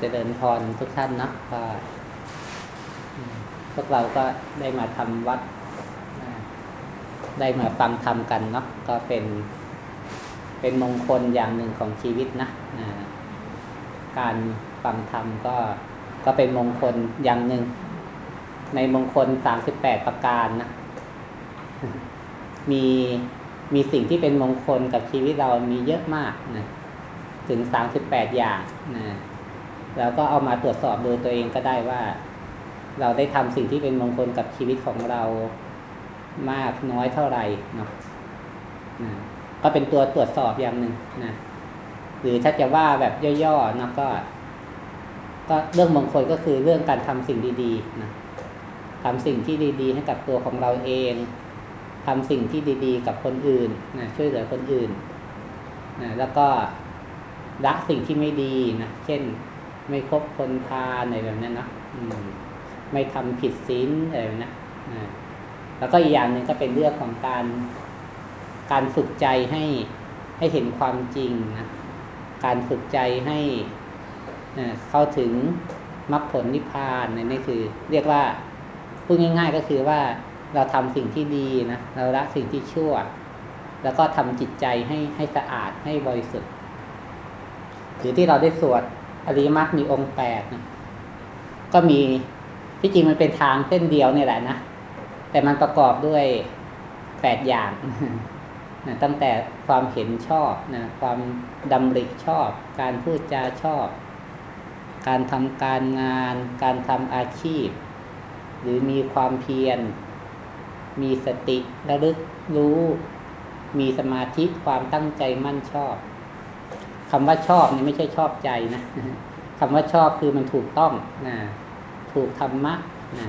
เจริญพรทุกท่านนะก็พวกเราก็ได้มาทำวัด ได้มาฟังธรรมกันเนาะก็เป็นเป็นมงคลอย่างหนึ่งของชีวิตนะการฟังธรรมก็ก็เป็นมงคลอย่างหนึ่ง ในมงคลสามสิบแปดประการนะมีมีสิ่งที่เป็นมงคลกับชีวิตเรามีเยอะมากนะถึงสามสิบแปดอย่างนะ แล้วก็เอามาตรวจสอบดูตัวเองก็ได้ว่า เราได้ทำสิ่งที่เป็นมงคลกับชีวิตของเรามากน้อยเท่าไหร่เนาะนะก็เป็นตัวตรวจสอบอย่างหนึ่งนะหรือถ้าจะว่าแบบย่อๆนะก็ ก็เรื่องมงคลก็คือเรื่องการทำสิ่งดีๆนะทำสิ่งที่ดี ๆ ให้กับตัวของเราเองทำสิ่งที่ดี ๆ กับคนอื่นนะช่วยเหลือคนอื่นนะแล้วก็ละสิ่งที่ไม่ดีนะเช่น ไม่คบคนพาอะไรแบบนั้นนะไม่ทำผิดศีลอะไรแบบนั้นแล้วก็อีกอย่างหนึ่งก็เป็นเรื่องของการการฝึกใจให้ให้เห็นความจริงนะการฝึกใจให้เข้าถึงมรรคผลนิพพานนี่คือ เรียกว่าพูดง่าย ๆ ก็คือว่าเราทำสิ่งที่ดีนะเราละสิ่งที่ชั่ว แล้วก็ทำจิตใจให้ให้สะอาดให้บริสุทธิ์หรือที่เราได้สวด อริมักมีองค์แปดนะก็มีที่จริงมันเป็นทางเส้นเดียวนี่แหละนะแต่มันประกอบด้วยแปดอย่างนะตั้งแต่ความเห็นชอบนะความดำริชอบ การพูดจาชอบ การทำการงาน การทำอาชีพ หรือมีความเพียร มีสติระลึกรู้ มีสมาธิความตั้งใจมั่นชอบ คำว่าชอบนี่ไม่ใช่ชอบใจนะคำว่าชอบคือมันถูกต้องนะถูกธรรมะนะ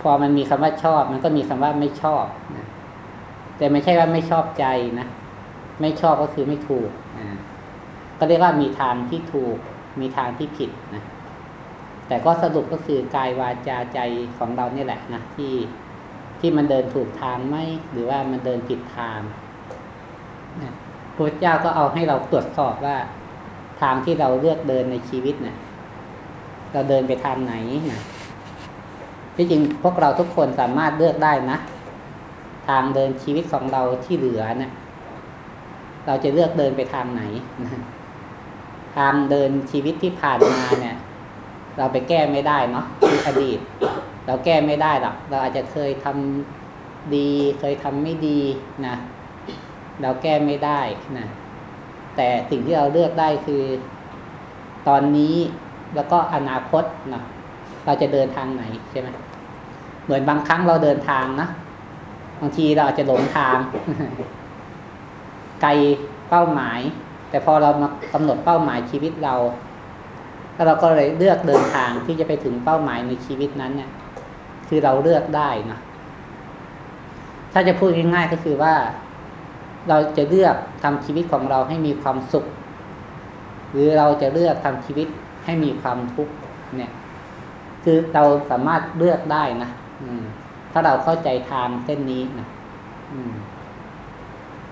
พอมันมีคำว่าชอบ มันก็มีคำว่าไม่ชอบนะแต่ไม่ใช่ว่าไม่ชอบใจนะไม่ชอบก็คือไม่ถูกนะก็เรียกว่ามีทางที่ถูก มีทางที่ผิดนะแต่ก็สรุปก็คือกายวาจาใจของเราเนี่แหละนะที่ที่มันเดินถูกทางไหมหรือว่ามันเดินผิดทางนะ พระเจ้าก็เอาให้เราตรวจสอบว่า ทางที่เราเลือกเดินในชีวิตเนะ่ยเราเดินไปทางไหนนะที่จริงพวกเราทุกคนสามารถเลือกได้นะ ทางเดินชีวิตของเราที่เหลือเนะี่ยเราจะเลือกเดินไปทางไหนนะทางเดินชีวิตที่ผ่านมาเนี่ย เราไปแก้ไม่ได้เนาะคืออดีต เราแก้ไม่ได้หรอกเราอาจจะเคยทำดี เคยทำไม่ดีนะ เราแก้ไม่ได้นะแต่สิ่งที่เราเลือกได้คือ ตอนนี้แล้วก็อนาคตนะเราจะเดินทางไหนใช่ไหมเหมือนบางครั้งเราเดินทางนะบางทีเราอาจจะหลงทาง ไกลเป้าหมาย แต่พอเรามากำหนดเป้าหมายชีวิตเราแล้วเราก็เลยเลือกเดินทางที่จะไปถึงเป้าหมายในชีวิตนั้นเนี่ย คือเราเลือกได้นะถ้าจะพูดง่ายๆก็คือว่า เราจะเลือกทำชีวิตของเราให้มีความสุข หรือเราจะเลือกทำชีวิตให้มีความทุกข์เนี่ย คือเราสามารถเลือกได้นะอืม ถ้าเราเข้าใจทางเส้นนี้นะอืม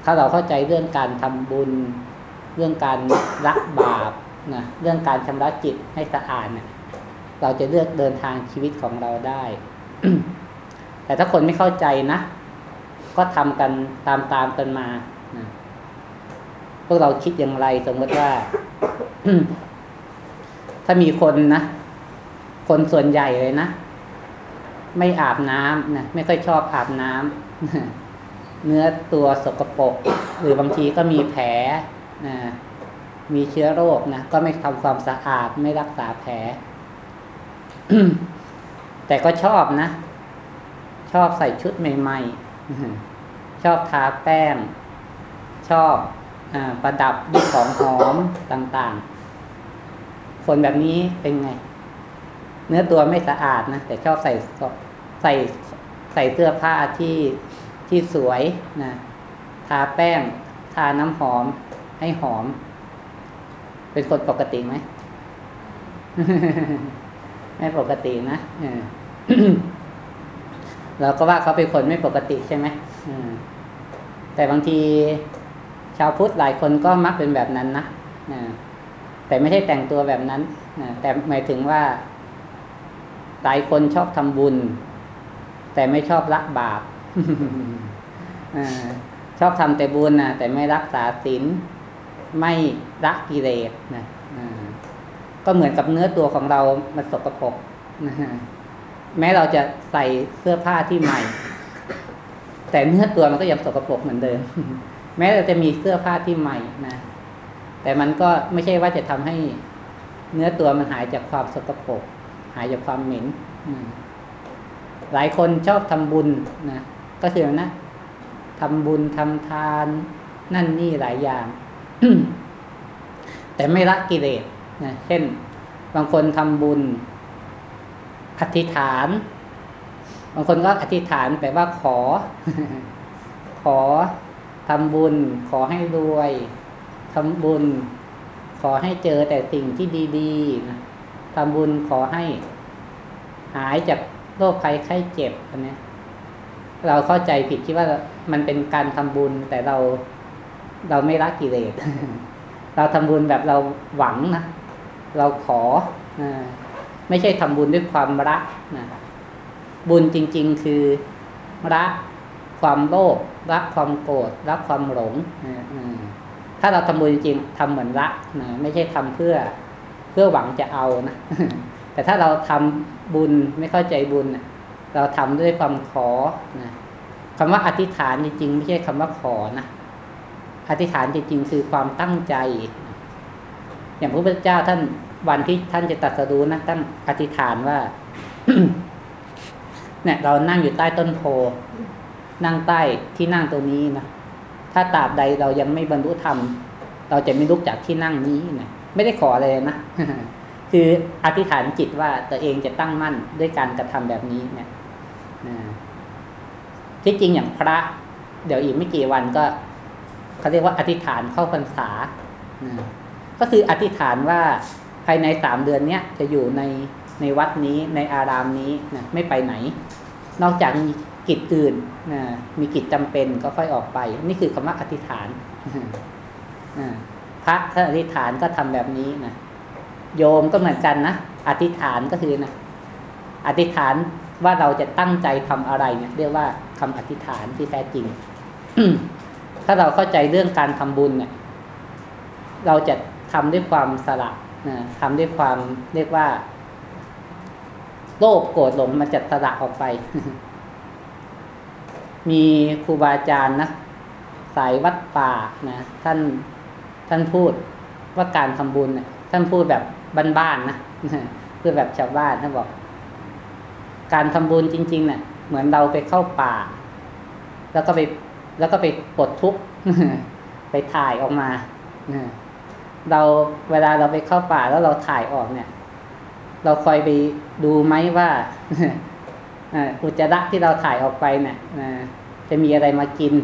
ถ้าเราเข้าใจเรื่องการทำบุญ เรื่องการรักบาปนะเรื่องการชำระจิตให้สะอาดเนี่ยเราจะเลือกเดินทางชีวิตของเราได้ แต่ถ้าคนไม่เข้าใจนะ ก็ทำกันตามตามกันมาพวกเราคิดอย่างไรสมมติว่า ถ้ามีคนนะ คนส่วนใหญ่เลยนะ ไม่อาบน้ำนะไม่ค่อยชอบอาบน้ำเนื้อตัวสกปรกหรือบางทีก็มีแผลนะมีเชื้อโรคนะก็ไม่ทำความสะอาดไม่รักษาแผล แต่ก็ชอบนะ ชอบใส่ชุดใหม่ ๆ ชอบทาแป้ง ชอบอประดับด้วยของหอมต่างๆ คนแบบนี้เป็นไง เนื้อตัวไม่สะอาดนะแต่ชอบใส่ใส่ใส่เสื้อผ้าที่ที่สวยนะทาแป้ง ทาน้ำหอมให้หอม เป็นคนปกติไหม ไม่ปกตินะ เราก็ว่าเขาเป็นคนไม่ปกติใช่ไหมแต่บางทีชาวพุทธหลายคนก็มักเป็นแบบนั้นนะแต่ไม่ใช่แต่งตัวแบบนั้นแต่หมายถึงว่า หลายคนชอบทำบุญ แต่ไม่ชอบรักบาปชอบทำแต่บุญนะแต่ไม่รักษาศีลไม่รักกิเลสนะก็เหมือนกับเนื้อตัวของเรามันสกปรกนะ แม้เราจะใส่เสื้อผ้าที่ใหม่ แต่เนื้อตัวมันก็ยังสกปรกเหมือนเดิม แม้เราจะมีเสื้อผ้าที่ใหม่นะแต่มันก็ไม่ใช่ว่าจะทำให้เนื้อตัวมันหายจากความสกปรกหายจากความเหม็นหลายคนชอบทำบุญนะก็คือนะทำบุญทำทานนั่นนี่หลายอย่าง แต่ไม่ละกิเลสนะเช่น บางคนทำบุญ อธิษฐาน บางคนก็อธิษฐานแปลว่าขอ ขอทำบุญ ขอให้รวยทำบุญ ขอให้เจอแต่สิ่งที่ดีๆนะทำบุญขอให้หายจากโรคภัยไข้เจ็บอันนี้เราเข้าใจผิดคิดว่ามันเป็นการทำบุญแต่เราเราไม่รักกิเลส เราทำบุญแบบเราหวังนะ เราขอ ไม่ใช่ทำบุญด้วยความรักนะบุญจริง ๆ คือรักความโลภรักความโกรธรักความหลงถ้าเราทำบุญจริงๆทำเหมือนรักนะไม่ใช่ทำเพื่อเพื่อหวังจะเอานะแต่ถ้าเราทำบุญไม่เข้าใจบุญเราทำด้วยความขอนะคำว่าอธิษฐานจริงๆไม่ใช่คำว่าขอนะอธิษฐานจริงๆคือความตั้งใจ อย่างพระพุทธเจ้าท่าน วันที่ท่านจะตัดสรู้นะท่านอธิษฐานว่า เนี่ย เรานั่งอยู่ใต้ต้นโพนั่งใต้ที่นั่งตัวนี้นะถ้าตราบใดเรายังไม่บรรลุธรรม เราจะไม่ลุกจากที่นั่งนี้นะไม่ได้ขออะไรนะคืออธิษฐานจิตว่าตัวเองจะตั้งมั่นด้วยการกระทำแบบนี้เนี่ยที่จริงอย่างพระ เดี๋ยวอีกไม่กี่วันก็เขาเรียกว่าอธิษฐานเข้าพรรษาก็คืออธิษฐานว่า ภายในสามเดือนเนี้ยจะอยู่ในในวัดนี้ในอารามนี้นะไม่ไปไหน นอกจากมีกิจอื่นนะมีกิจจำเป็นก็ค่อยออกไป นี่คือคำว่าอธิษฐานนะพระท่านอธิษฐานก็ทำแบบนี้นะโยมก็เหมือนกันนะอธิษฐานก็คือนะอธิษฐานว่าเราจะตั้งใจทำอะไรเนี่ย เรียกว่าคำอธิษฐานที่แท้จริงถ้าเราเข้าใจเรื่องการทำบุญเนี่ย เราจะทำด้วยความสละ นะทำด้วยความเรียกว่า โลภโกรธหลงมันจะสละออกไป มีครูบาอาจารย์นะสายวัดป่านะท่านท่านพูดว่าการทำบุญเนี่ยท่านพูดแบบบ้านๆนะคือแบบชาวบ้านท่านบอก การทำบุญจริงๆเนี่ยเหมือนเราไปเข้าป่า แล้วก็ไป แล้วก็ไปปลดทุกข์ไปถ่ายออกมา เราเวลาเราไปเข้าป่าแล้วเราถ่ายออกเนี่ย เราคอยไปดูไหมว่าอุจจาระที่เราถ่ายออกไปเนี่ยจะมีอะไรมากิน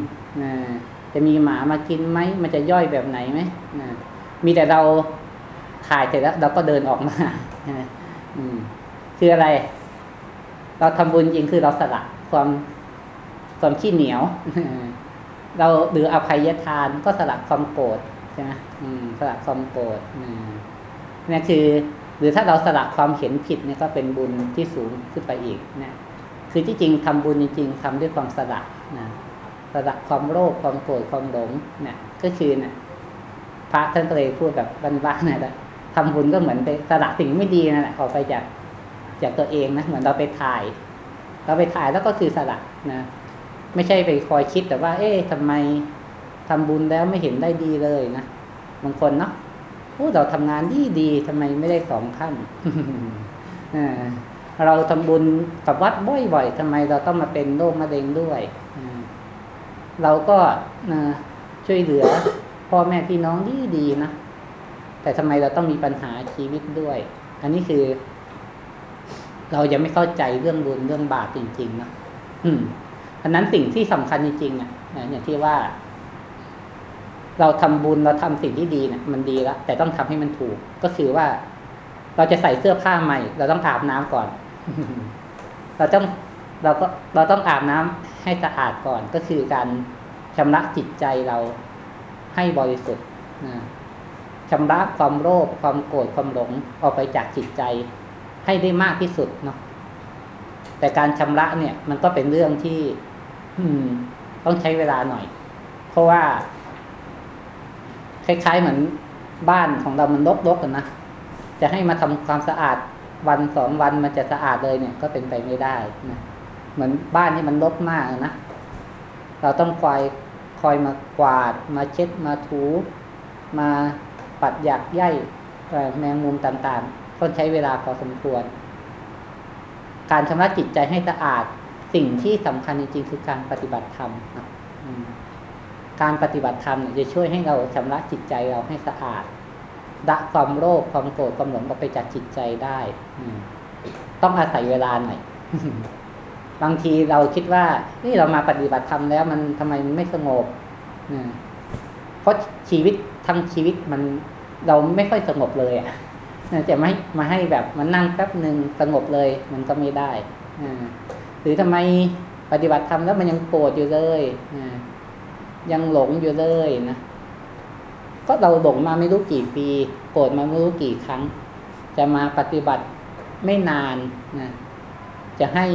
จะมีหมามากินไหมมันจะย่อยแบบไหนไหมมีแต่เราถ่ายเสร็จแล้วเราก็เดินออกมาคืออะไร เราทำบุญจริงคือเราสละความความขี้เหนียว เราหรืออภัยทานก็สละความโกรธ ใช่ไหมสละความโกรธนี่คือหรือถ้าเราสละความเห็นผิดเนี่ยก็เป็นบุญที่สูงขึ้นไปอีกนะคือที่จริงทำบุญจริง ๆทำด้วยความสละนะสละความโลภความโกรธความหลงเนี่ยก็คือนี่พระท่านก็เลยพูดแบบบ้านๆนะแหละทำบุญก็เหมือนไปสละสิ่งไม่ดีนั่นแหละออกไปจากจากตัวเองนะเหมือนเราไปถ่าย เราไปถ่ายแล้วก็คือสละนะไม่ใช่ไปคอยคิดแต่ว่า เอ๊ะทำไม ทำบุญแล้วไม่เห็นได้ดีเลยนะบางคนเนาะโอ้เราทำงานดีดีทำไมไม่ได้สองขั้นเราทำบุญกับวัดบ่อยๆทำไมเราต้องมาเป็นโรคมะเร็งด้วยเราก็ช่วยเหลือพ่อแม่พี่น้องดีดีนะแต่ทำไมเราต้องมีปัญหาชีวิตด้วย อันนี้คือ เรายังไม่เข้าใจเรื่องบุญเรื่องบาปจริงๆนะอืมอันนั้นสิ่งที่สำคัญจริงๆอะอย่างที่ว่า เราทำบุญเราทำสิ่งที่ดีเนี่ยมันดีแล้วแต่ต้องทำให้มันถูก ก็คือว่า เราจะใส่เสื้อผ้าใหม่ เราต้องอาบน้ำก่อน เราต้องเราก็เราต้องอาบน้ำให้สะอาดก่อน ก็คือการชำระจิตใจเราให้บริสุทธิ์นะชำระความโลภความโกรธความหลงออกไปจากจิตใจ ให้ได้มากที่สุดเนาะแต่การชำระเนี่ย มันก็เป็นเรื่องที่ อืม ต้องใช้เวลาหน่อย เพราะว่า คล้าย ๆ เหมือนบ้านของเรามันรกๆกันนะจะให้มาทำความสะอาดวันสองวันมันจะสะอาดเลยเนี่ย ก็เป็นไปไม่ได้นะเหมือนบ้านที่มันรกมากนะเราต้องคอยคอยมากวาด มาเช็ดมาถู มาปัดหยักใยแมงมุมต่างๆต้องใช้เวลาพอสมควร การชำระจิตใจให้สะอาดสิ่งที่สำคัญจริงๆคือการปฏิบัติธรรมนะ การปฏิบัติธรรมจะช่วยให้เราชำระจิตใจเราให้สะอาดละความโลภความโกรธความหลงออกไปจากจิตใจได้ต้องอาศัยเวลาหน่อยบางทีเราคิดว่าเฮ้ยเรามาปฏิบัติธรรมแล้ว มันทำไมมันไม่สงบเพราะชีวิตทั้งชีวิตมันเราไม่ค่อยสงบเลยอะจะไม่มาให้แบบมันนั่งแป๊บหนึ่งสงบเลย มันก็ไม่ได้หรือทำไมปฏิบัติธรรมแล้วมันยังโกรธอยู่เลย ยังหลงอยู่เลยนะก็เราหลงมาไม่รู้กี่ปีโกรธมาไม่รู้กี่ครั้ง จะมาปฏิบัติไม่นานนะจะให้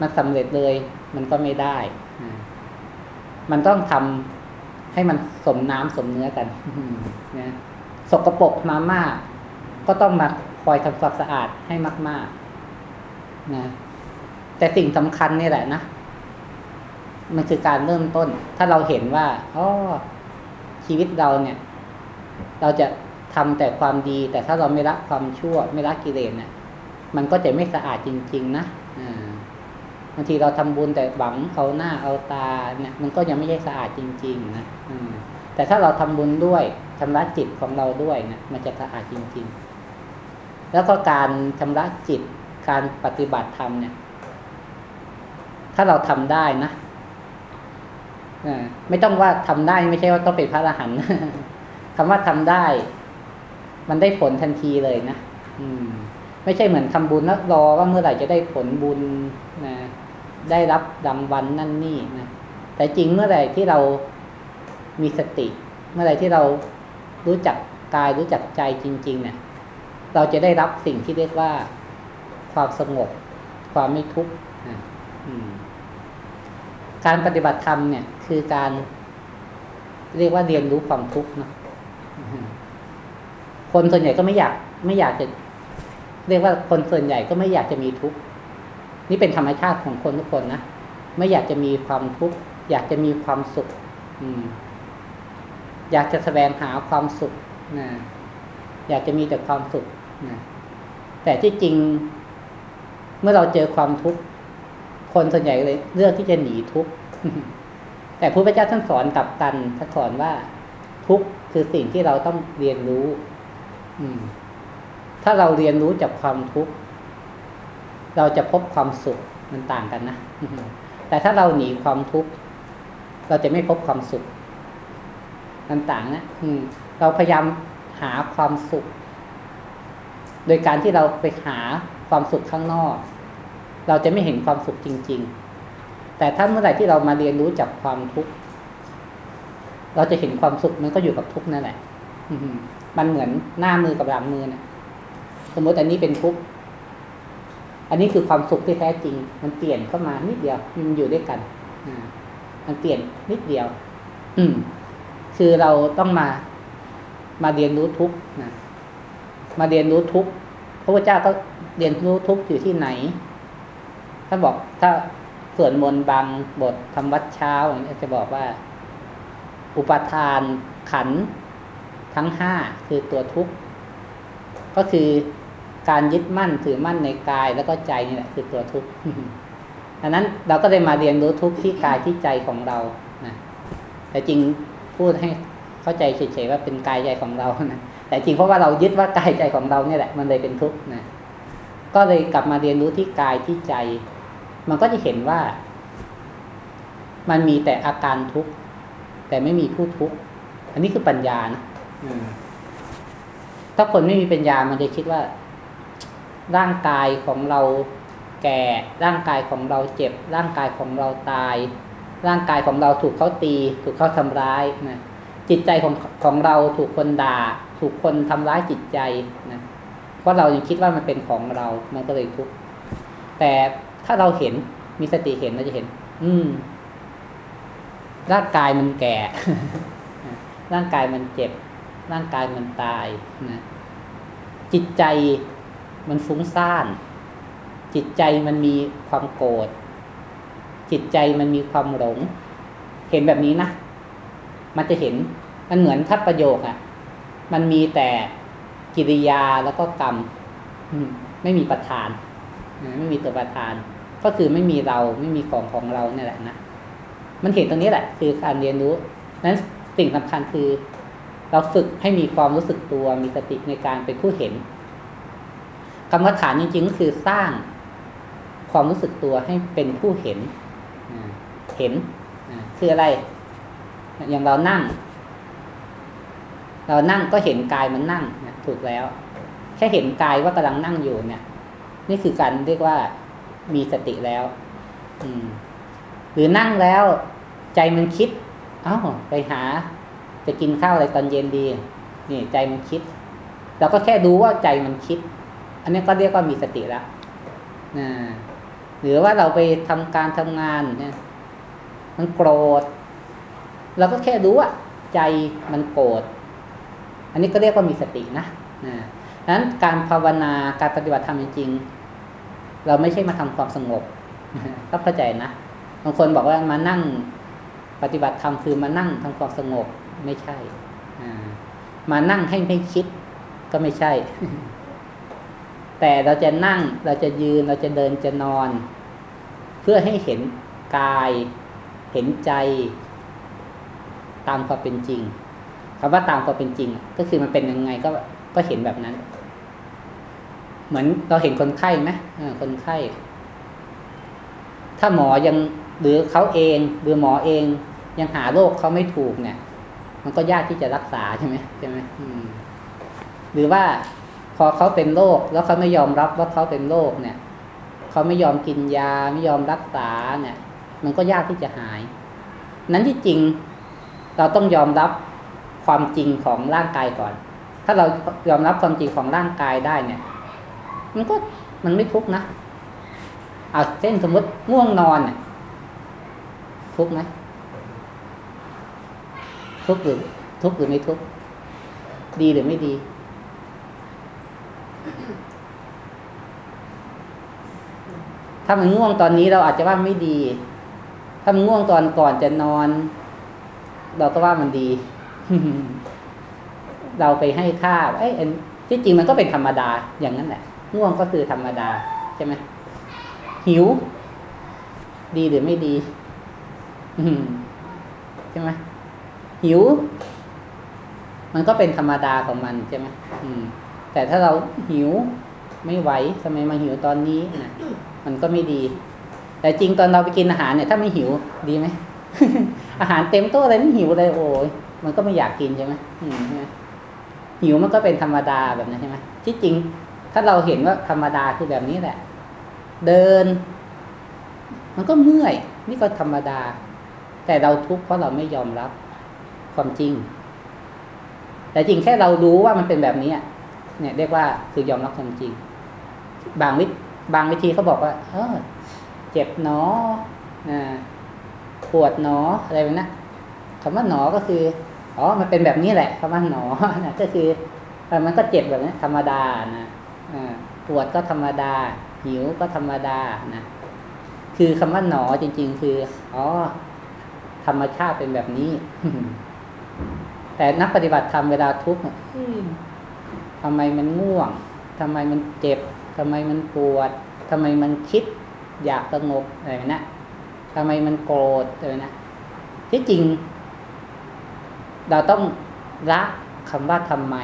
มันสำเร็จเลย มันก็ไม่ได้ มันต้องทำให้มันสมน้ำสมเนื้อกันนะสกรปรกมามาก ก็ต้องมาคอยทำความสะอาดให้มาก ๆนะแต่สิ่งสำคัญนี่แหละนะ มันคือการเริ่มต้น ถ้าเราเห็นว่าอ๋อชีวิตเราเนี่ย เราจะทำแต่ความดี แต่ถ้าเราไม่รักความชั่ว ไม่รักกิเลสเนี่ยมันก็จะไม่สะอาดจริง ๆ นะบางทีเราทำบุญแต่หวังเอาหน้าเอาตาเนี่ย มันก็ยังไม่ใช่สะอาดจริง ๆ นะแต่ถ้าเราทำบุญด้วยชำระจิตของเราด้วยเนี่ยมันจะสะอาดจริง ๆ แล้วก็การชำระจิตการปฏิบัติธรรมเนี่ย ถ้าเราทำได้นะ ไม่ต้องว่าทำได้ไม่ใช่ว่าต้องเป็นพระอรหันต์คำว่าทำได้ มันได้ผลทันทีเลยนะอืม ไม่ใช่เหมือนทำบุญแล้วรอว่าเมื่อไหร่จะได้ผลบุญนะได้รับรางวัลนั่นนี่นะแต่จริงเมื่อไหร่ที่เรามีสติ เมื่อไหร่ที่เรารู้จักกายรู้จักใจจริง ๆ เนี่ย เราจะได้รับสิ่งที่เรียกว่าความสงบ ความไม่ทุกข์นะอืม การปฏิบัติธรรมเนี่ย คือการเรียกว่าเรียนรู้ความทุกข์เนาะคนส่วนใหญ่ก็ไม่อยาก ไม่อยากจะ เรียกว่าคนส่วนใหญ่ก็ไม่อยากจะมีทุกข์นี่เป็นธรรมชาติของคนทุกคนนะไม่อยากจะมีความทุกข์อยากจะมีความสุข อืม อยากจะแสวงหาความสุขนะอยากจะมีแต่ความสุขนะแต่ที่จริง เมื่อเราเจอความทุกข์ คนส่วนใหญ่เลย เลือกที่จะหนีทุกข์แต่พระพุทธเจ้าท่านสอนกลับกันท่านสอนว่า ทุกข์คือสิ่งที่เราต้องเรียนรู้ อืม ถ้าเราเรียนรู้จากความทุกข์เราจะพบความสุขมันต่างกันนะแต่ถ้าเราหนีความทุกข์เราจะไม่พบความสุขมันต่างนะอืม เราพยายามหาความสุข โดยการที่เราไปหาความสุขข้างนอก เราจะไม่เห็นความสุขจริง ๆ แต่ถ้าเมื่อไหร่ที่เรามาเรียนรู้จากความทุกข์เราจะเห็นความสุขมันก็อยู่กับทุกข์นั่นแหละมันเหมือนหน้ามือกับหลังมือนะสมมติอันนี้เป็นทุกข์อันนี้คือความสุขที่แท้จริง มันเปลี่ยนเข้ามานิดเดียวมันอยู่ด้วยกันมันเปลี่ยนนิดเดียว อืม คือเราต้องมามาเรียนรู้ทุกข์นะมาเรียนรู้ทุกข์พระพุทธเจ้าก็เรียนรู้ทุกข์อยู่ที่ไหน ถ้าบอกถ้าส่วนมนบางบททำวัดเช้าอย่างนี้จะบอกว่า อุปทานขันทั้งห้าคือตัวทุกข์ก็คือการยึดมั่นถือมั่นในกายแล้วก็ใจนี่แหละคือตัวทุกข์ดังนั้นเราก็เลยมาเรียนรู้ทุกข์ที่กายที่ใจของเรานะแต่จริงพูดให้เข้าใจเฉยๆว่าเป็นกายใจของเรานะแต่จริงเพราะว่าเรายึดว่ากายใจของเราเนี่ยแหละ มันเลยเป็นทุกข์นะก็เลยกลับมาเรียนรู้ที่กายที่ใจ มันก็จะเห็นว่า มันมีแต่อาการทุกข์ แต่ไม่มีผู้ทุกข์ อันนี้คือปัญญานะถ้าคนไม่มีปัญญามันจะคิดว่า ร่างกายของเราแก่ ร่างกายของเราเจ็บ ร่างกายของเราตาย ร่างกายของเราถูกเขาตี ถูกเขาทำร้ายนะจิตใจของของเราถูกคนด่า ถูกคนทำร้ายจิตใจนะเพราะเรายังคิดว่ามันเป็นของเรา มันก็เลยทุกข์แต่ ถ้าเราเห็นมีสติเห็นเราจะเห็น อืม ร่างกายมันแก่ ร่างกายมันเจ็บ ร่างกายมันตายนะจิตใจมันฟุ้งซ่าน จิตใจมันมีความโกรธ จิตใจมันมีความหลง เห็นแบบนี้นะ มันจะเห็น มันเหมือนทัดประโยคอะ่ะมันมีแต่กิริยาแล้วก็กรรม ไม่มีประธาน ไม่มีตัวประธาน ก็คือไม่มีเราไม่มีของของเราเนี่ยแหละนะมันเห็นตรงนี้แหละ คือการเรียนรู้นั้นสิ่งสำคัญคือ เราฝึกให้มีความรู้สึกตัวมีสติในการเป็นผู้เห็นกรรมฐานจริงๆก็คือสร้างความรู้สึกตัวให้เป็นผู้เห็นเห็นคืออะไร อย่างเรานั่ง เรานั่งก็เห็นกายมันนั่งถูกแล้ว แค่เห็นกายว่ากำลังนั่งอยู่เนี่ย นี่คือการเรียกว่า มีสติแล้ว อืม หรือนั่งแล้ว ใจมันคิด เอ้าไปหา จะกินข้าวอะไรตอนเย็นดี นี่ ใจมันคิดเราก็แค่ดูว่าใจมันคิด อันนี้ก็เรียกว่ามีสติแล้วนะหรือว่าเราไปทำการทำงานเนี่ยมันโกรธเราก็แค่รู้ว่าใจมันโกรธอันนี้ก็เรียกว่ามีสตินะนะนั้นการภาวนาการปฏิบัติธรรมจริง เราไม่ใช่มาทำความสงบก็เข้าใจนะบางคนบอกว่ามานั่งปฏิบัติธรรมคือมานั่งทำความสงบไม่ใช่มานั่งให้ไม่คิดก็ไม่ใช่ แต่เราจะนั่งเราจะยืนเราจะเดินจะนอน เพื่อให้เห็นกายเห็นใจ ตามความเป็นจริงคำว่าตามความเป็นจริง ก็คือมันเป็นยังไงก็ก็เห็นแบบนั้น เหมือนเราเห็นคนไข้ไหมคนไข้ ถ้าหมอยังหรือเขาเองหรือหมอเอง ยังหาโรคเขาไม่ถูกเนี่ย มันก็ยากที่จะรักษาใช่ไหมใช่ไหมหรือว่าพอเขาเป็นโรคแล้วเขาไม่ยอมรับว่าเขาเป็นโรคเนี่ยเขาไม่ยอมกินยาไม่ยอมรักษาเนี่ย มันก็ยากที่จะหาย นั้นที่จริงเราต้องยอมรับความจริงของร่างกายก่อน ถ้าเรายอมรับความจริงของร่างกายได้เนี่ย มันก็มันไม่ทุกนะเอาเช่นสมมติง่วงนอนเนี่ยทุกไหมทุกหรือทุกหรือไม่ทุกดีหรือไม่ดี ถ้ามันง่วงตอนนี้เราอาจจะว่าไม่ดี ถ้ามันง่วงตอนก่อนจะนอน เราก็ว่ามันดี เราไปให้ค่าเอ้ที่จริงมันก็เป็นธรรมดาอย่างนั้นแหละ ง่วงก็คือธรรมดาใช่ไหมหิว ดีหรือไม่ดีใช่ไหมหิว มันก็เป็นธรรมดาของมันใช่ไหมแต่ถ้าเราหิวไม่ไหวทำไมมาหิวตอนนี้นะมันก็ไม่ดี แต่จริงตอนเราไปกินอาหารเนี่ย ถ้าไม่หิวดีไหมอาหารเต็มโต๊ะเลยไม่หิวเลยโอ้ยมันก็ไม่อยากกินใช่ไหมใช่ไหมหิวมันก็เป็นธรรมดาแบบนั้นใช่ไหมที่จริง ถ้าเราเห็นว่าธรรมดาคือแบบนี้แหละ เดิน มันก็เมื่อย นี่ก็ธรรมดา แต่เราทุกข์เพราะเราไม่ยอมรับความจริง แต่จริงแค่เรารู้ว่ามันเป็นแบบนี้เนี่ยเรียกว่าคือยอมรับความจริง บางวิบางวิธีเขาบอกว่า เออ เจ็บหนอปวดหนออะไรแบบนั้คำว่าหนอก็คืออ๋อ มันเป็นแบบนี้แหละคำว่าหนอนะก็คือมันก็เจ็บแบบนี้ธรรมดานะ ปวดก็ธรรมดา หิวก็ธรรมดานะคือคำว่าหนอจริง ๆ คืออ๋อธรรมชาติเป็นแบบนี้ แต่นักปฏิบัติธรรมเวลาทุกข์ทำไมมันง่วงทำไมมันเจ็บทำไมมันปวดทำไมมันคิด อยากสงบอะไรนะทำไมมันโกรธอะไรนะที่จริง เราต้องละคำว่าทำไม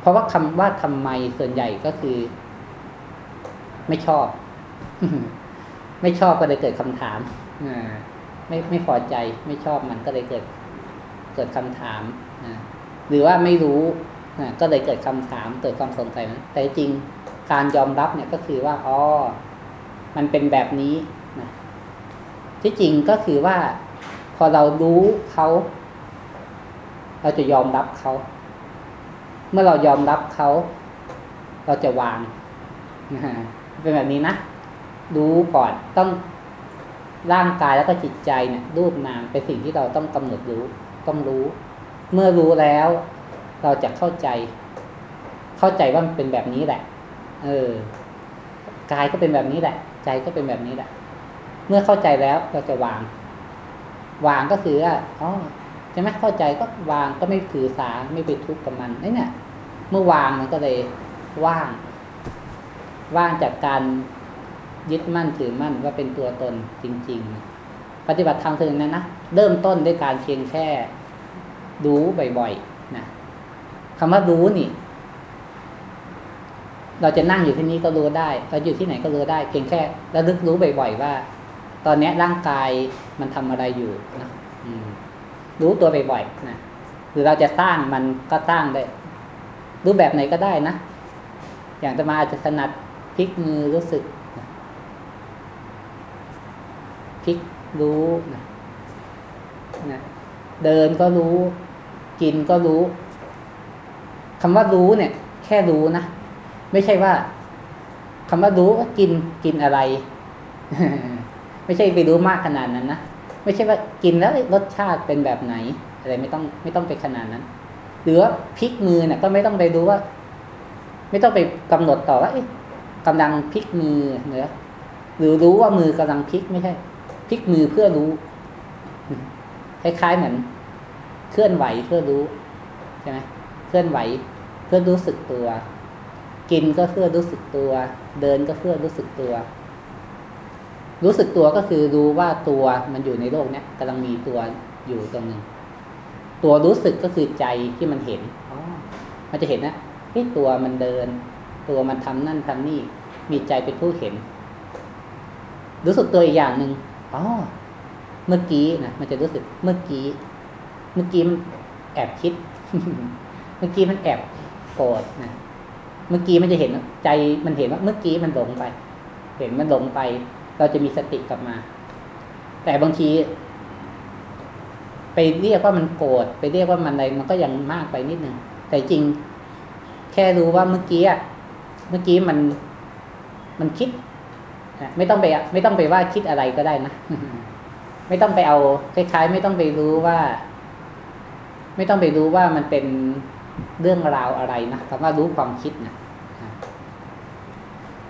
เพราะว่าคำว่าทำไมส่วนใหญ่ก็คือ ไม่ชอบ ไม่ชอบก็เลยเกิดคำถามไม่ไม่พอใจ ไม่ชอบมันก็เลยเกิด เกิดคำถามหรือว่าไม่รู้ก็เลยเกิดคำถาม เกิดความสงสัยแต่จริงการยอมรับเนี่ยก็คือว่าอ๋อมันเป็นแบบนี้นะที่จริงก็คือว่า พอเรารู้เขา เราจะยอมรับเขา เมื่อเรายอมรับเขา เราจะวางเป็นแบบนี้นะรู้ก่อนต้องร่างกายแล้วก็จิตใจเนี่ยรูปนามเป็นสิ่งที่เราต้องกำหนดรู้ ต้องรู้ เมื่อรู้แล้ว เราจะเข้าใจ เข้าใจว่ามันเป็นแบบนี้แหละ เออกายก็เป็นแบบนี้แหละ ใจก็เป็นแบบนี้แหละ เมื่อเข้าใจแล้วเราจะวาง วางก็คืออ๋อใช่ไหมเข้าใจก็วางก็ไม่ถือสาไม่ไปทุกข์กับมันนี่เนี่ย เมื่อวางมันก็เลยว่าง ว่างจากการยึดมั่นถือมั่นว่าเป็นตัวตนจริง ๆ ปฏิบัติธรรมคือนั้นนะเริ่มต้นด้วยการเพียงแค่รู้บ่อยๆนะคำว่ารู้นี่ เราจะนั่งอยู่ที่นี้ก็รู้ได้เราอยู่ที่ไหนก็รู้ได้ เพียงแค่ระลึกรู้บ่อยๆว่า ตอนนี้ร่างกายมันทำอะไรอยู่นะรู้ตัวบ่อยๆนะหรือเราจะสร้างมันก็สร้างได้ รูปแบบไหนก็ได้นะ อย่างจะมาอาจจะถนัดพลิกมือรู้สึกพลิกรู้นะนะเดินก็รู้ กินก็รู้คำว่ารู้เนี่ย แค่รู้นะ ไม่ใช่ว่าคำว่ารู้ว่ากินกินอะไร ไม่ใช่ไปรู้มากขนาดนั้นนะ ไม่ใช่ว่ากินแล้วรสชาติเป็นแบบไหน อะไรไม่ต้องไม่ต้องไปขนาดนั้น หรือว่าพลิกมือเนี่ยก็ไม่ต้องไปดูว่า ไม่ต้องไปกำหนดต่อว่าเอ๊ะกำลังพลิกมือเนื้อหรือรู้ว่ามือกำลังพลิกไม่ใช่พลิกมือเพื่อรู้คล้ายๆเหมือน เคลื่อนไหวเพื่อรู้ใช่ไหมเคลื่อนไหวเพื่อรู้สึกตัว กินก็เพื่อรู้สึกตัว เดินก็เพื่อรู้สึกตัว รู้สึกตัวก็คือรู้ว่าตัวมันอยู่ในโลกเนี้ยกำลังมีตัวอยู่ตรงหนึ่ง ตัวรู้สึกก็คือใจที่มันเห็นอ๋อมันจะเห็นนะเฮ้ตัวมันเดิน ตัวมันทำนั่นทำนี่ มีใจเป็นผู้เห็น รู้สึกตัวอีกอย่างหนึ่งอ๋อเมื่อกี้นะมันจะรู้สึกเมื่อกี้ เมื่อกี้มันแอบคิด เมื่อกี้มันแอบโกรธนะเมื่อกี้มันจะเห็นใจมันเห็นว่าเมื่อกี้มันหลงไป เห็นมันหลงไป เราจะมีสติกลับมา แต่บางที เรียกว่ามันโกรธไปเรียกว่ามันอะไรมันก็ยังมากไปนิดนึงแต่จริง แค่รู้ว่าเมื่อกี้อะเมื่อกี้มันมันคิดไม่ต้องไปไม่ต้องไปว่าคิดอะไรก็ได้นะไม่ต้องไปเอาคล้ายๆ ไม่ต้องไปรู้ว่า ไม่ต้องไปรู้ว่ามันเป็นเรื่องราวอะไรนะคำว่ารู้ความคิดนะ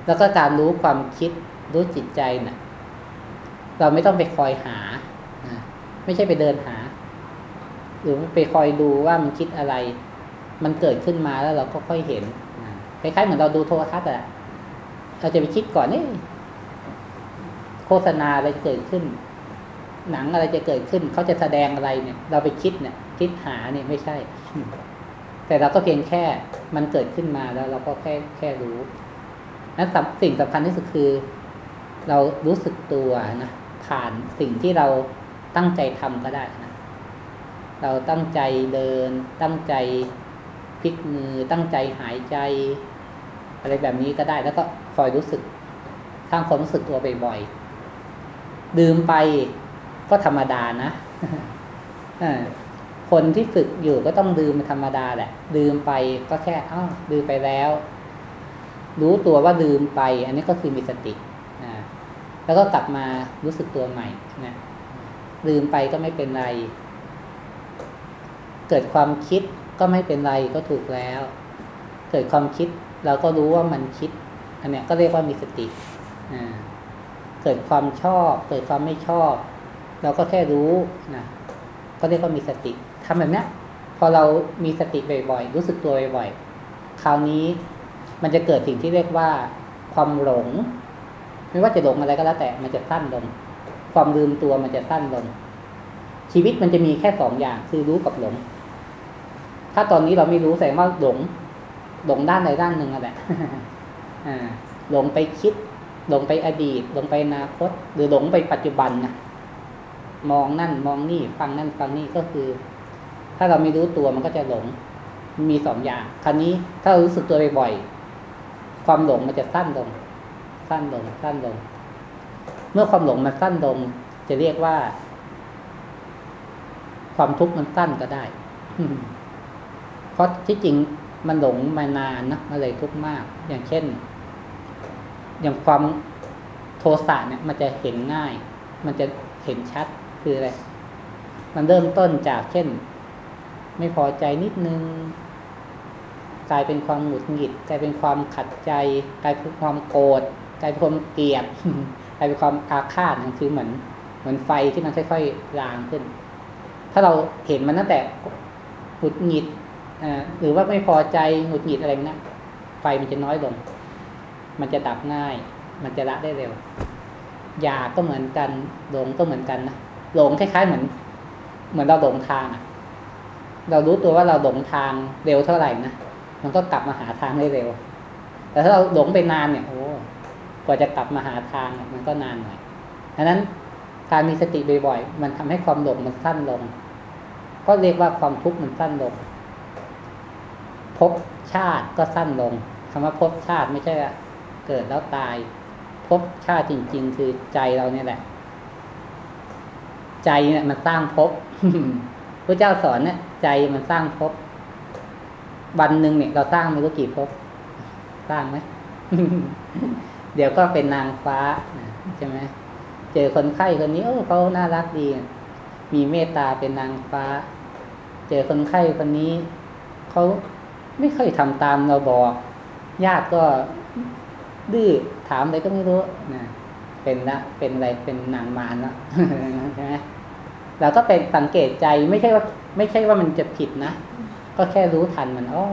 แล้วก็การรู้ความคิด รู้จิตใจนะ่ะ เราไม่ต้องไปคอยหาไม่ใช่ไปเดินหา หรือไปคอยดูว่ามันคิดอะไร มันเกิดขึ้นมาแล้วเราก็ค่อยเห็นคล้ายๆเหมือนเราดูโทรทัศน์อะเราจะไปคิดก่อนนี่โฆษณาอะไรเกิดขึ้น หนังอะไรจะเกิดขึ้น เขาจะแสดงอะไรเนี่ย เราไปคิดเนี่ย คิดหาเนี่ยไม่ใช่ แต่เราก็เพียงแค่มันเกิดขึ้นมาแล้ว เราก็แค่แค่รู้นั้นสิ่งสำคัญที่สุดคือ เรารู้สึกตัวนะผ่านสิ่งที่เราตั้งใจทำก็ได้ เราตั้งใจเดิน ตั้งใจพลิกมือ ตั้งใจหายใจ อะไรแบบนี้ก็ได้แล้วก็คอยรู้สึกสร้างความรู้สึกตัวบ่อยๆดื่มไปก็ธรรมดานะคนที่ฝึกอยู่ก็ต้องดื่มธรรมดาแหละ ดื่มไปก็แค่อ้าวดื่มไปแล้ว รู้ตัวว่าดื่มไป อันนี้ก็คือมีสติแล้วก็กลับมารู้สึกตัวใหม่นะลืมไปก็ไม่เป็นไร เกิดความคิดก็ไม่เป็นไรก็ถูกแล้ว เกิดความคิดเราก็รู้ว่ามันคิด อันเนี้ยก็เรียกว่ามีสติเกิดความชอบ เกิดความไม่ชอบ เราก็แค่รู้นะก็เรียกว่ามีสติทำแบบเนี้ยพอเรามีสติบ่อยๆรู้สึกตัวบ่อยๆคราวนี้มันจะเกิดสิ่งที่เรียกว่า ความหลง ไม่ว่าจะหลงอะไรก็แล้วแต่มันจะสั้นลง ความลืมตัวมันจะสั้นลงชีวิตมันจะมีแค่สองอย่างคือรู้กับหลง ถ้าตอนนี้เราไม่รู้แสดงว่าหลงหลงด้านใดด้านหนึ่งอะแหละหลงไปคิด หลงไปอดีต หลงไปอนาคต หรือหลงไปปัจจุบันนะมองนั่นมองนี่ฟังนั่นฟังนี่ก็คือ ถ้าเราไม่รู้ตัวมันก็จะหลงมีสองอย่างคราวนี้ถ้าเรารู้สึกตัวบ่อยๆความหลงมันจะสั้นลง สั้นลง สั้นลง เมื่อความหลงมันสั้นลง จะเรียกว่า ความทุกข์มันสั้นก็ได้ เพราะที่จริงมันหลงมานานนะมันเลยทุกข์มาก อย่างเช่น อย่างความโทสะเนี่ย มันจะเห็นง่าย มันจะเห็นชัดคืออะไร มันเริ่มต้นจากเช่น ไม่พอใจนิดนึงกลายเป็นความหงุดหงิดกลายเป็นความขัดใจกลายเป็นความโกรธกลายเป็นความเกลียดกลายเป็นความอาฆาตนั่นคือเหมือนเหมือนไฟที่มันค่อยๆลางขึ้น ถ้าเราเห็นมันตั้งแต่หงุดหงิด หรือว่าไม่พอใจหงุดหงิดอะไรนะไฟมันจะน้อยลง มันจะดับง่าย มันจะละได้เร็ว อยากก็เหมือนกันหลงก็เหมือนกันนะหลงคล้ายๆเหมือน เหมือนเราหลงทางอะเรารู้ตัวว่าเราหลงทางเร็วเท่าไหร่นะมันก็กลับมาหาทางได้เร็ว แต่ถ้าเราหลงไปนานเนี่ยโอ้กว่าจะกลับมาหาทางมันก็นานหน่อยดังนั้นการมีสติบ่อยๆมันทำให้ความหลงมันสั้นลง ก็เรียกว่าความทุกข์มันสั้นลง ภพชาติก็สั้นลงคำว่าภพชาติไม่ใช่เกิดแล้วตายภพชาติจริง ๆ คือใจเราเนี่ยแหละ ใจเนี่ยมันสร้างภพพระเจ้าสอนเนี่ย ใจมันสร้างภพวันหนึ่งเนี่ยเราสร้างไม่รู้กี่ภพสร้างไหมเดี๋ยวก็เป็นนางฟ้าใช่ไหมเจอคนไข้คนนี้โอ้เขาน่ารักดี มีเมตตาเป็นนางฟ้า เจอคนไข้คนนี้เขา ไม่ค่อยทำตามเราบอก ญาติก็ดื้อถามอะไรก็ไม่รู้นะเป็นละเป็นอะไรเป็นนางมารแล้วใช่ไหมเราก็เป็นสังเกตใจไม่ใช่ว่า ไม่ใช่ว่ามันจะผิดนะก็แค่รู้ทันมันอ๋อ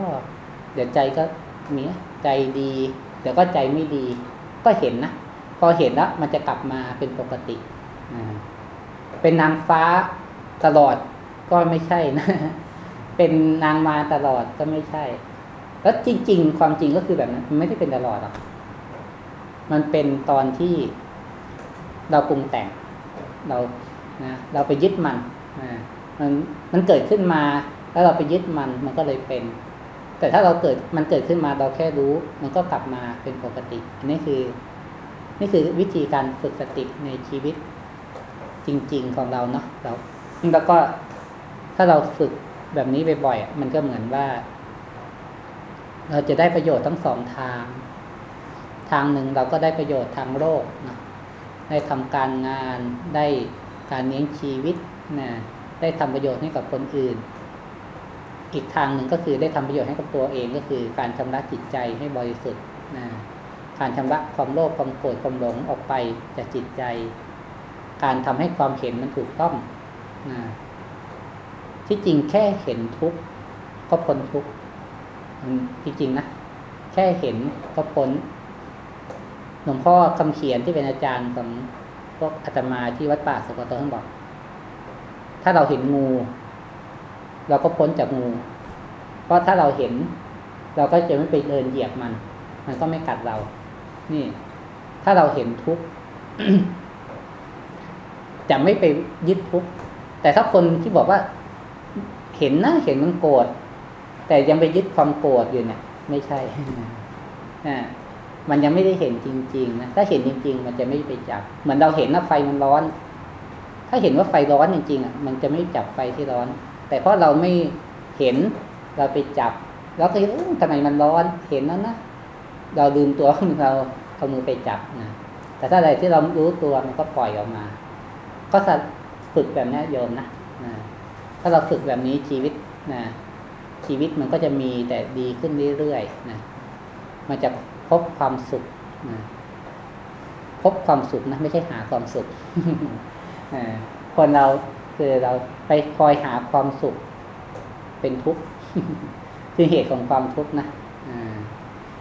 เดี๋ยวใจก็มีใจดี เดี๋ยวก็ใจไม่ดี ก็เห็นนะพอเห็นแล้วมันจะกลับมาเป็นปกติเป็นนางฟ้าตลอดก็ไม่ใช่นะ เป็นนางมาตลอดก็ไม่ใช่ แล้วจริง ๆ ความจริงก็คือแบบนั้นมันไม่ได้เป็นตลอดหรอกมันเป็นตอนที่เราปรุงแต่งเรานะเราไปยึดมันนะมันมันเกิดขึ้นมา แล้วเราไปยึดมันมันก็เลยเป็น แต่ถ้าเราเกิดมันเกิดขึ้นมาเราแค่รู้ มันก็กลับมาเป็นปกติ อันนี้คือ นี่คือวิธีการฝึกสติในชีวิตจริง ๆของเราเนาะเราแล้วก็ถ้าเราฝึก แบบนี้บ่อยๆมันก็เหมือนว่า เราจะได้ประโยชน์ทั้งสองทาง ทางหนึ่งเราก็ได้ประโยชน์ทางโลกนะได้ทำการงานได้การเลี้ยงชีวิตนะได้ทำประโยชน์ให้กับคนอื่น อีกทางหนึ่งก็คือได้ทำประโยชน์ให้กับตัวเองก็คือ การชำระจิตใจให้บริสุทธิ์นะการชำระความโลภความโกรธความหลงออกไปจากจิตใจ การทำให้ความเห็นมันถูกต้องนะ ที่จริงแค่เห็นทุกข์ก็พ้นทุกข์ที่จริงนะแค่เห็นก็พ้นหลวงพ่อคำเขียนที่เป็นอาจารย์ของพวกอาตมาที่วัดป่าสุกโตท่านบอก ถ้าเราเห็นงู เราก็พ้นจากงู เพราะถ้าเราเห็น เราก็จะไม่ไปเดินเหยียบมัน มันก็ไม่กัดเรา นี่ ถ้าเราเห็นทุกข์จะไม่ไปยึดทุกข์แต่ถ้าคนที่บอกว่า เห็นนะเห็นมันโกรธแต่ยังไปยึดความโกรธอยู่เนี่ย ไม่ใช่อ่ามันยังไม่ได้เห็นจริง ๆ นะถ้าเห็นจริง ๆ มันจะไม่ไปจับ เหมือนเราเห็นว่าไฟมันร้อน ถ้าเห็นว่าไฟร้อนจริงๆอะ มันจะไม่จับไฟที่ร้อน แต่เพราะเราไม่เห็นเราไปจับเราก็เห็นทำไมมันร้อนเห็นแล้วนะเราลืมตัวเราเอามือไปจับนะแต่ถ้าอะไรที่เรารู้ตัวมันก็ปล่อยออกมา ก็ฝึกแบบนี้โยมนะนะ ถ้าเราฝึกแบบนี้ชีวิตนะชีวิตมันก็จะมีแต่ดีขึ้นเรื่อยๆนะมันจะพบความสุขนะพบความสุขนะไม่ใช่หาความสุขคนเราคือเราไปคอยหาความสุข เป็นทุกข์คือเหตุของความทุกข์นะ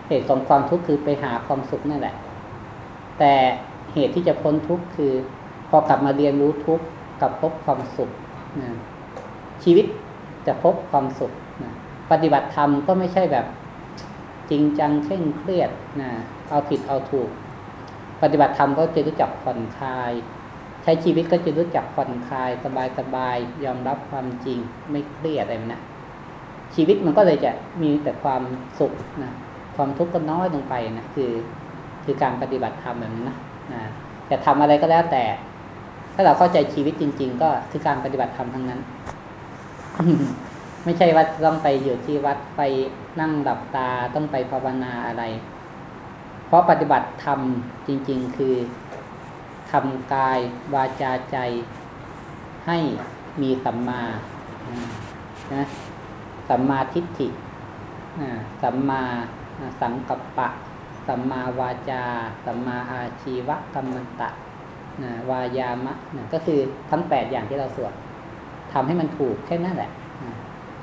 เหตุของความทุกข์คือไปหาความสุขนั่นแหละ แต่เหตุที่จะพ้นทุกข์คือ พอกลับมาเรียนรู้ทุกข์กับพบความสุขนะ ชีวิตจะพบความสุขนะปฏิบัติธรรมก็ไม่ใช่แบบจริงจังเคร่งเครียดนะเอาผิดเอาถูก ปฏิบัติธรรมก็จะรู้จักผ่อนคลาย ใช้ชีวิตก็จะรู้จักผ่อนคลายสบายสบายยอมรับความจริงไม่เครียดอะไรนะชีวิตมันก็เลยจะมีแต่ความสุขนะความทุกข์ก็น้อยลงไปนะคือ คือการปฏิบัติธรรมแบบนั้นนะนะจะทำอะไรก็แล้วแต่ ถ้าเราเข้าใจชีวิตจริง ๆ ก็คือการปฏิบัติธรรมทั้งนั้น ไม่ใช่ว่าต้องไปอยู่ที่วัดไปนั่งหลับตาต้องไปภาวนาอะไร เพราะปฏิบัติธรรมจริง ๆ คือทำกายวาจาใจ ให้มีสัมมานะสัมมาทิฏฐิสัมมาสังกัปปะ สัมมาวาจา สัมมาอาชีวะกัมมันตะ วายามะ ก็คือทั้งแปดอย่างที่เราสวด ทำให้มันถูกแค่นั้นแหละ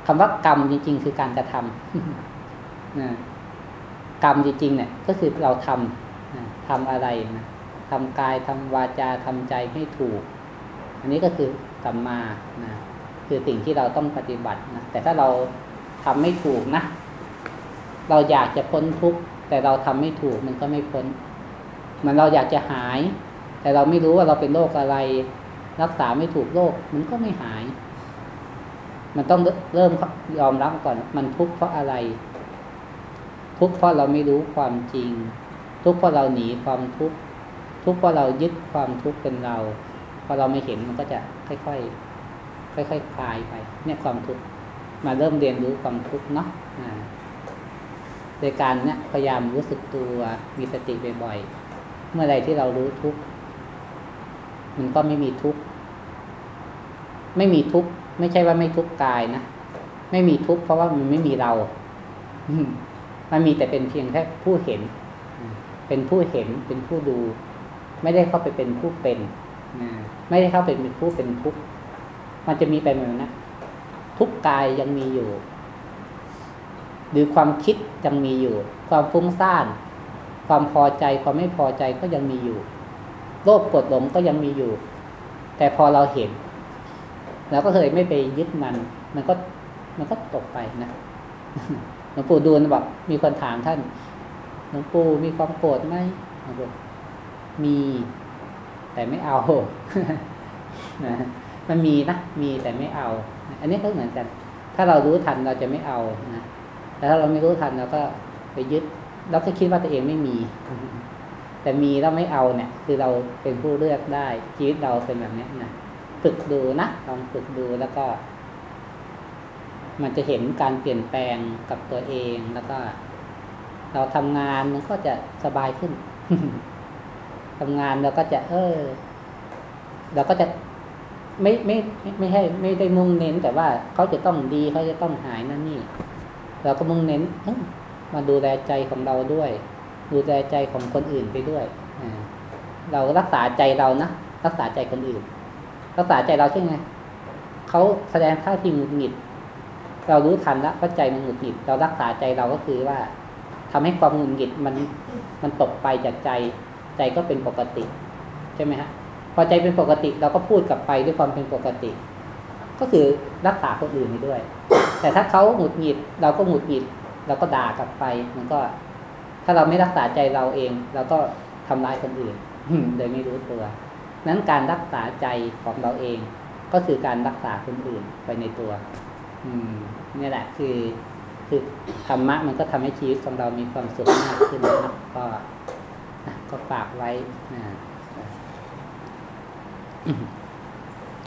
คำว่ากรรมจริง ๆ คือการกระทำกรรมจริงๆเนี่ย ก็คือเราทำทำอะไรนะทำกายทำวาจาทำใจให้ถูก อันนี้ก็คือสัมมานะคือสิ่งที่เราต้องปฏิบัตินะแต่ถ้าเราทำไม่ถูกนะเราอยากจะพ้นทุกข์แต่เราทำไม่ถูกมันก็ไม่พ้นเหมือนเราอยากจะหาย แต่เราไม่รู้ว่าเราเป็นโรคอะไร รักษาไม่ถูกโรคมันก็ไม่หาย มันต้องเริ่มยอมรับก่อน มันทุกข์เพราะอะไร ทุกข์เพราะเราไม่รู้ความจริง ทุกข์เพราะเราหนีความทุกข์ทุกข์เพราะเรายึดความทุกข์เป็นเราพอเราไม่เห็นมันก็จะค่อยๆ ค่อยๆคคลายไป เนี่ยความทุกข์มาเริ่มเรียนรู้ความทุกข์เนาะโดยการเนี่ยพยายามรู้สึกตัวมีสติบ่อยๆเมื่อไรที่เรารู้ทุกข์ มันก็ไม่มีทุกข์ไม่มีทุกข์ไม่ใช่ว่าไม่ทุกข์กายนะไม่มีทุกข์เพราะว่ามันไม่มีเรามันมีแต่เป็นเพียงแค่ผู้เห็น เป็นผู้เห็นเป็นผู้ดู ไม่ได้เข้าไปเป็นผู้เป็นไม่ได้เข้าไปเป็นผู้เป็นทุกข์มันจะมีไปเหมือนนะทุกกายยังมีอยู่ หรือความคิดยังมีอยู่ ความฟุ้งซ่าน ความพอใจความไม่พอใจก็ยังมีอยู่ โลภกดหลงก็ยังมีอยู่ แต่พอเราเห็นเราก็เคยไม่ไปยึดมัน มันก็มันก็ตกไปนะหลวงปู่ดูลบอกมีคนถามท่านหลวงปู่มีความโกรธไหมหลวงปู่มีแต่ไม่เอานะมันมีนะมีแต่ไม่เอา อันนี้ก็เหมือนกัน ถ้าเรารู้ทันเราจะไม่เอานะแต่ถ้าเราไม่รู้ทันเราก็ไปยึดเราก็คิดว่าตัวเองไม่มี แต่มีแล้วไม่เอาเนี่ย คือเราเป็นผู้เลือกได้ชีวิตเราเป็นแบบนี้นะฝึกดูนะลองฝึกดูแล้วก็ มันจะเห็นการเปลี่ยนแปลงกับตัวเองแล้วก็ เราทำงานมันก็จะสบายขึ้นทำงานเราก็จะ เออ เราก็จะไม่ไม่ไม่ให้ไม่ได้มุ่งเน้น แต่ว่าเขาจะต้องดีเขาจะต้องหายนั่นนี่ เราก็มุ่งเน้นมาดูแลใจของเราด้วย ดูแลใจของคนอื่นไปด้วยเรารักษาใจเรานะรักษาใจคนอื่น รักษาใจเราใช่ไงเขาแสดงท่าทีหงุดหงิด เรารู้ทันแล้วว่าใจมันหงุดหงิด เรารักษาใจเราก็คือว่าทำให้ความหงุดหงิดมันมันตกไปจากใจ ใจก็เป็นปกติใช่ไหมฮะพอใจเป็นปกติเราก็พูดกลับไปด้วยความเป็นปกติ ก็คือรักษาคนอื่นไปด้วย แต่ถ้าเขาหงุดหงิด เราก็หงุดหงิด เราก็ด่ากลับไปมันก็ ถ้าเราไม่รักษาใจเราเอง เราก็ทำร้ายคนอื่นโดยไม่รู้ตัว นั้นการรักษาใจของเราเอง ก็คือการรักษาคนอื่นไปในตัว อืมนี่แหละคือคือธรรมะมันก็ทำให้ชีวิตของเรามีความสุขมากขึ้นนะก็ก็ฝากไว้นะ